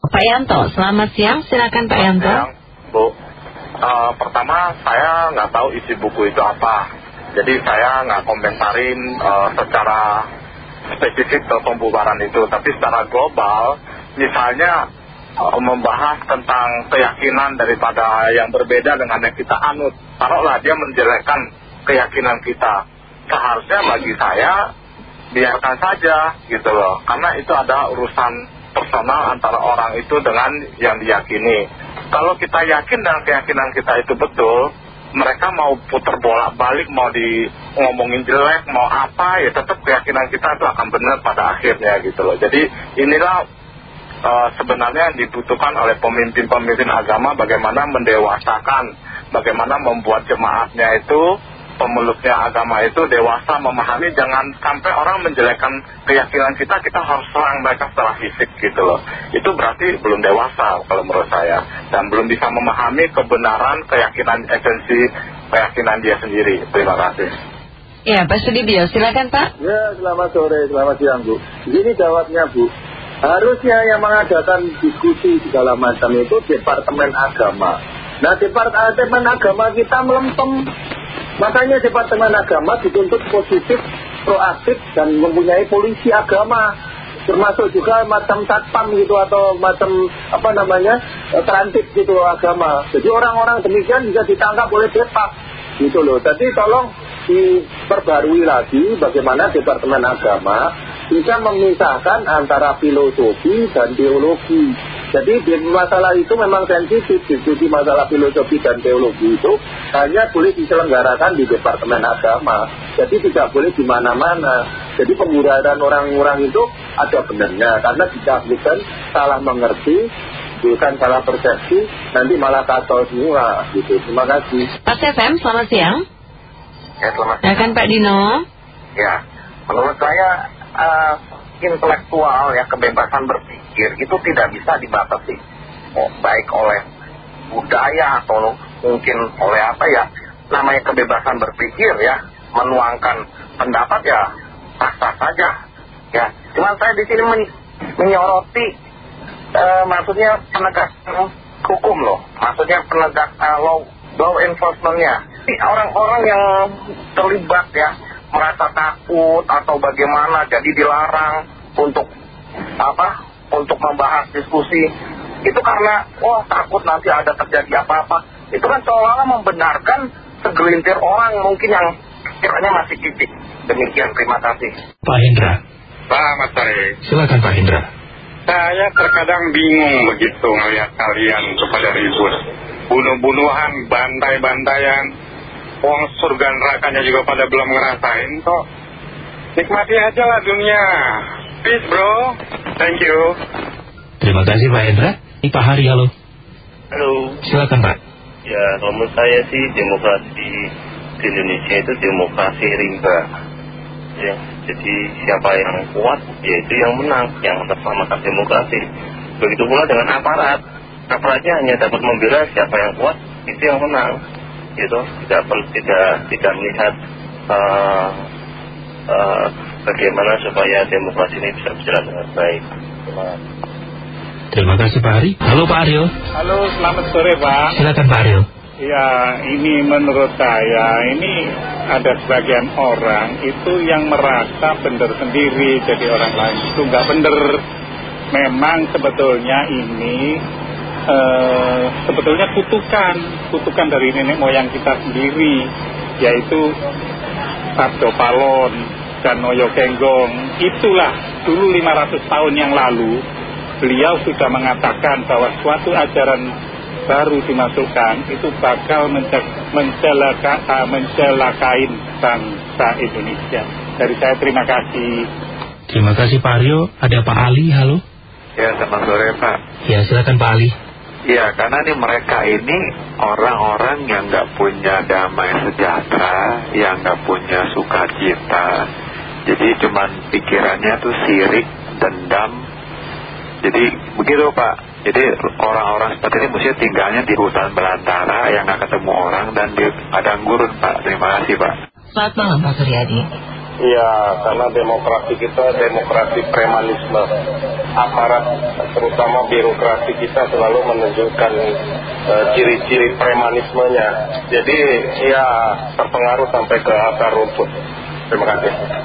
Pak Yanto, selamat siang. Silakan Pak Yanto. Siang, Bu. Uh, pertama, saya nggak tahu isi buku itu apa. Jadi saya nggak komentarin uh, secara spesifik ke pembubaran itu. Tapi secara global, misalnya uh, membahas tentang keyakinan daripada yang berbeda dengan yang kita anut. Taruhlah dia menjelekkan keyakinan kita. Seharusnya bagi saya biarkan saja gitu loh. Karena itu ada urusan personal antara orang itu dengan yang diyakini. Kalau kita yakin dengan keyakinan kita itu betul, mereka mau putar bolak balik, mau di ngomongin jelek, mau apa, ya tetap keyakinan kita itu akan benar pada akhirnya gitu loh. Jadi inilah uh, sebenarnya yang dibutuhkan oleh pemimpin-pemimpin agama bagaimana mendewasakan, bagaimana membuat jemaatnya itu pemeluknya agama itu dewasa memahami jangan sampai orang menjelekkan keyakinan kita kita harus serang mereka secara fisik gitu loh. Itu berarti belum dewasa kalau menurut saya. Dan belum bisa memahami kebenaran keyakinan esensi keyakinan dia sendiri. Terima kasih. Ya Pak Sudibyo silakan Pak. Ya selamat sore selamat siang Bu. Ini jawabnya Bu. Harusnya yang mengadakan diskusi segala macam itu Departemen Agama. Nah Departemen Agama kita melempem Makanya Departemen Agama dituntut positif, proaktif dan mempunyai polisi agama termasuk juga macam satpam gitu atau macam apa namanya transit gitu agama. Jadi orang-orang demikian bisa ditangkap oleh Depak gitu loh. Jadi tolong diperbarui lagi bagaimana Departemen Agama bisa memisahkan antara filosofi dan teologi. Jadi di masalah itu memang sensitif, diskusi masalah filosofi dan teologi itu hanya boleh diselenggarakan di Departemen Agama. Jadi tidak boleh di mana-mana. Jadi pengurahan orang-orang itu ada benarnya, karena bukan salah mengerti, bukan salah persepsi, nanti malah kacau semua gitu. Terima kasih. Pak FM, selamat siang. Ya, selamat siang. Ya kan Pak Dino? Ya, menurut saya uh, intelektual ya kebebasan berpikir itu tidak bisa dibatasi. Oh, baik oleh budaya atau mungkin oleh apa ya namanya kebebasan berpikir ya menuangkan pendapat ya sah-sah saja ya. Cuman saya di sini men menyoroti uh, maksudnya penegakan hukum loh. Maksudnya penegak uh, law, law enforcementnya. Orang-orang yang terlibat ya merasa takut atau bagaimana jadi dilarang untuk apa untuk membahas diskusi. Itu karena wah takut nanti ada terjadi apa-apa. Itu kan seolah-olah membenarkan segelintir orang mungkin yang kiranya masih titik. Demikian terima kasih. Pak Hendra. Selamat sore. Silakan Pak Hendra. Saya terkadang bingung begitu melihat kalian kepada ribut. Bunuh-bunuhan bantai-bantaian uang surga nerakanya juga pada belum ngerasain kok. Nikmati aja lah dunia. Peace bro. Thank you. Terima kasih Pak Hendra. Ini Pak Hari halo. Halo. Silakan Pak. Ya kalau menurut saya sih demokrasi di Indonesia itu demokrasi rimba. Ya jadi siapa yang kuat ya itu yang menang yang terselamatkan demokrasi. Begitu pula dengan aparat. Aparatnya hanya dapat membela siapa yang kuat itu yang menang gitu tidak tidak tidak melihat uh, uh, bagaimana supaya demokrasi ini bisa berjalan dengan baik. Terima kasih Pak Ari. Halo Pak Aryo. Halo, selamat sore Pak. Silakan Pak Aryo. Ya, ini menurut saya ini ada sebagian orang itu yang merasa benar sendiri jadi orang lain itu nggak benar. Memang sebetulnya ini Eh, sebetulnya kutukan, kutukan dari nenek moyang kita sendiri, yaitu Sabdo Palon dan Noyo Kenggong. Itulah dulu 500 tahun yang lalu, beliau sudah mengatakan bahwa suatu ajaran baru dimasukkan itu bakal mencelaka, uh, mencelakain bangsa Indonesia. Dari saya terima kasih. Terima kasih Pak Aryo. Ada Pak Ali, halo. Ya, selamat sore Pak. Ya, silakan Pak Ali. Ya, karena ini mereka ini orang-orang yang nggak punya damai sejahtera, yang nggak punya sukacita. Jadi cuman pikirannya tuh sirik, dendam. Jadi begitu Pak. Jadi orang-orang seperti ini mesti tinggalnya di hutan belantara yang nggak ketemu orang dan di padang gurun Pak. Terima kasih Pak. Selamat malam Pak Suryadi. Iya, karena demokrasi kita demokrasi premanisme. Aparat, terutama birokrasi kita selalu menunjukkan eh, ciri-ciri premanismenya. Jadi ya terpengaruh sampai ke akar rumput. Terima kasih.